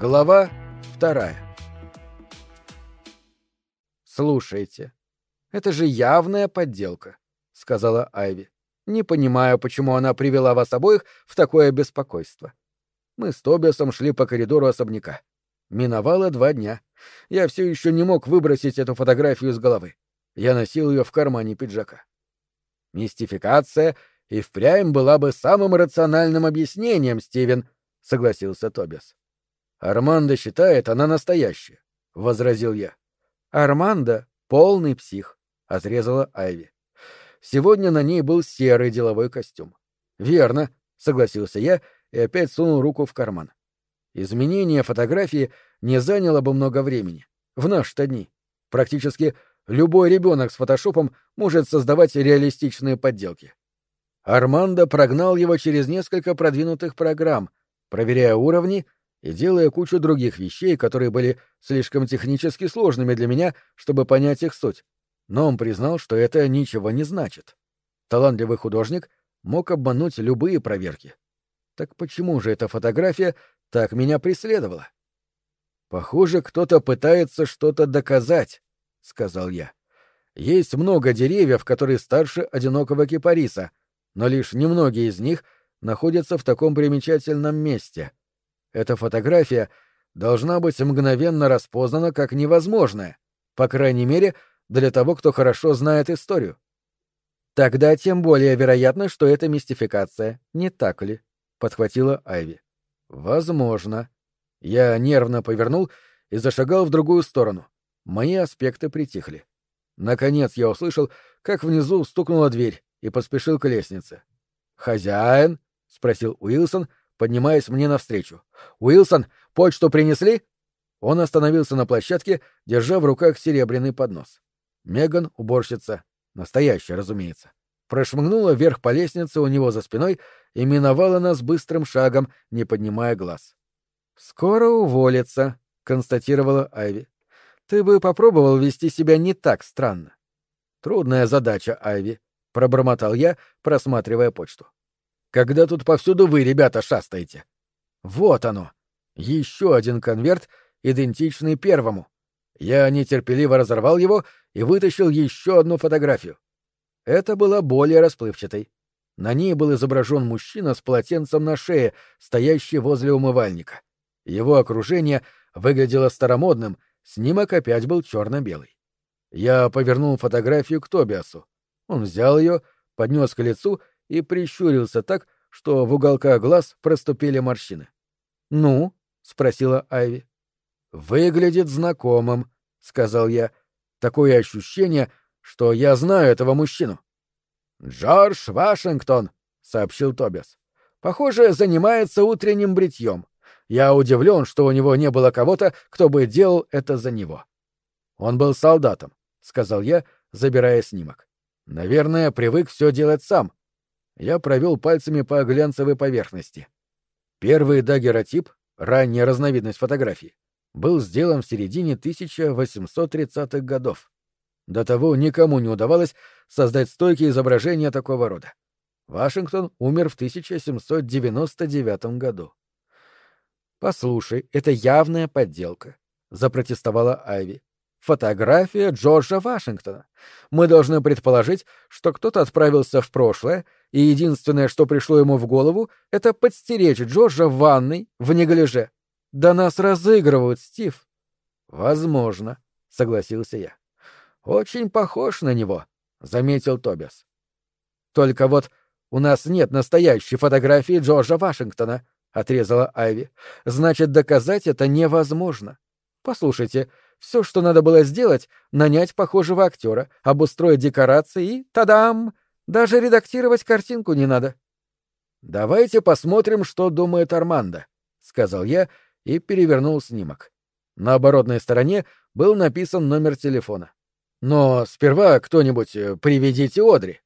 Глава вторая. «Слушайте, это же явная подделка», — сказала Айви. «Не понимаю, почему она привела вас обоих в такое беспокойство». Мы с Тобиасом шли по коридору особняка. Миновало два дня. Я все еще не мог выбросить эту фотографию из головы. Я носил ее в кармане пиджака. Мистификация и впрямь была бы самым рациональным объяснением, Стивен, — согласился Тобиас. Армандо считает, она настоящая, — возразил я. Армандо — полный псих, — отрезала Айви. Сегодня на ней был серый деловой костюм. Верно, — согласился я и опять сунул руку в карман. Изменение фотографии не заняло бы много времени. В наши-то дни. Практически любой ребенок с фотошопом может создавать реалистичные подделки. Армандо прогнал его через несколько продвинутых программ, проверяя уровни и делая кучу других вещей, которые были слишком технически сложными для меня, чтобы понять их суть. Но он признал, что это ничего не значит. Талантливый художник мог обмануть любые проверки. Так почему же эта фотография так меня преследовала? Похоже, кто-то пытается что-то доказать, сказал я. Есть много деревьев, которые старше одинокого кипариса, но лишь немногие из них находятся в таком примечательном месте. Эта фотография должна быть мгновенно распознана как невозможная, по крайней мере, для того, кто хорошо знает историю. Тогда тем более вероятно, что это мистификация, не так ли? подхватила Айви. Возможно. Я нервно повернул и зашагал в другую сторону. Мои аспекты притихли. Наконец я услышал, как внизу стукнула дверь, и поспешил к лестнице. «Хозяин?» — спросил Уилсон, поднимаясь мне навстречу. «Уилсон, почту принесли?» Он остановился на площадке, держа в руках серебряный поднос. Меган, уборщица, настоящая, разумеется, прошмыгнула вверх по лестнице у него за спиной и миновала нас быстрым шагом, не поднимая глаз. «Скоро уволится», — констатировала Айви. «Ты бы попробовал вести себя не так странно». «Трудная задача, Айви», — пробормотал я, просматривая почту. «Когда тут повсюду вы, ребята, шастаете?» «Вот оно! Еще один конверт, идентичный первому. Я нетерпеливо разорвал его и вытащил еще одну фотографию. Это была более расплывчатой. На ней был изображен мужчина с полотенцем на шее, стоящий возле умывальника. Его окружение выглядело старомодным, снимок опять был черно-белый. Я повернул фотографию к Тобиасу. Он взял ее, поднес к лицу и прищурился так, что в уголках глаз проступили морщины. «Ну?» — спросила Айви. «Выглядит знакомым», — сказал я. «Такое ощущение, что я знаю этого мужчину». «Джордж Вашингтон», — сообщил Тобиас. «Похоже, занимается утренним бритьем. Я удивлен, что у него не было кого-то, кто бы делал это за него». «Он был солдатом», — сказал я, забирая снимок. Наверное, привык все делать сам. Я провел пальцами по глянцевой поверхности. Первый дагеротип, ранняя разновидность фотографии, был сделан в середине 1830-х годов. До того никому не удавалось создать стойкие изображения такого рода. Вашингтон умер в 1799 году. «Послушай, это явная подделка», — запротестовала Айви. Фотография Джорджа Вашингтона. Мы должны предположить, что кто-то отправился в прошлое, и единственное, что пришло ему в голову, это подстеречь Джорджа в ванной, в неглиже. Да нас разыгрывают, Стив. Возможно, согласился я. Очень похож на него, заметил Тобиас. Только вот у нас нет настоящей фотографии Джорджа Вашингтона, отрезала Айви. Значит, доказать это невозможно. Послушайте, все, что надо было сделать, нанять похожего актера, обустроить декорации и тадам! Даже редактировать картинку не надо. Давайте посмотрим, что думает Армандо, сказал я и перевернул снимок. На оборотной стороне был написан номер телефона. Но сперва кто-нибудь э, приведите Одри.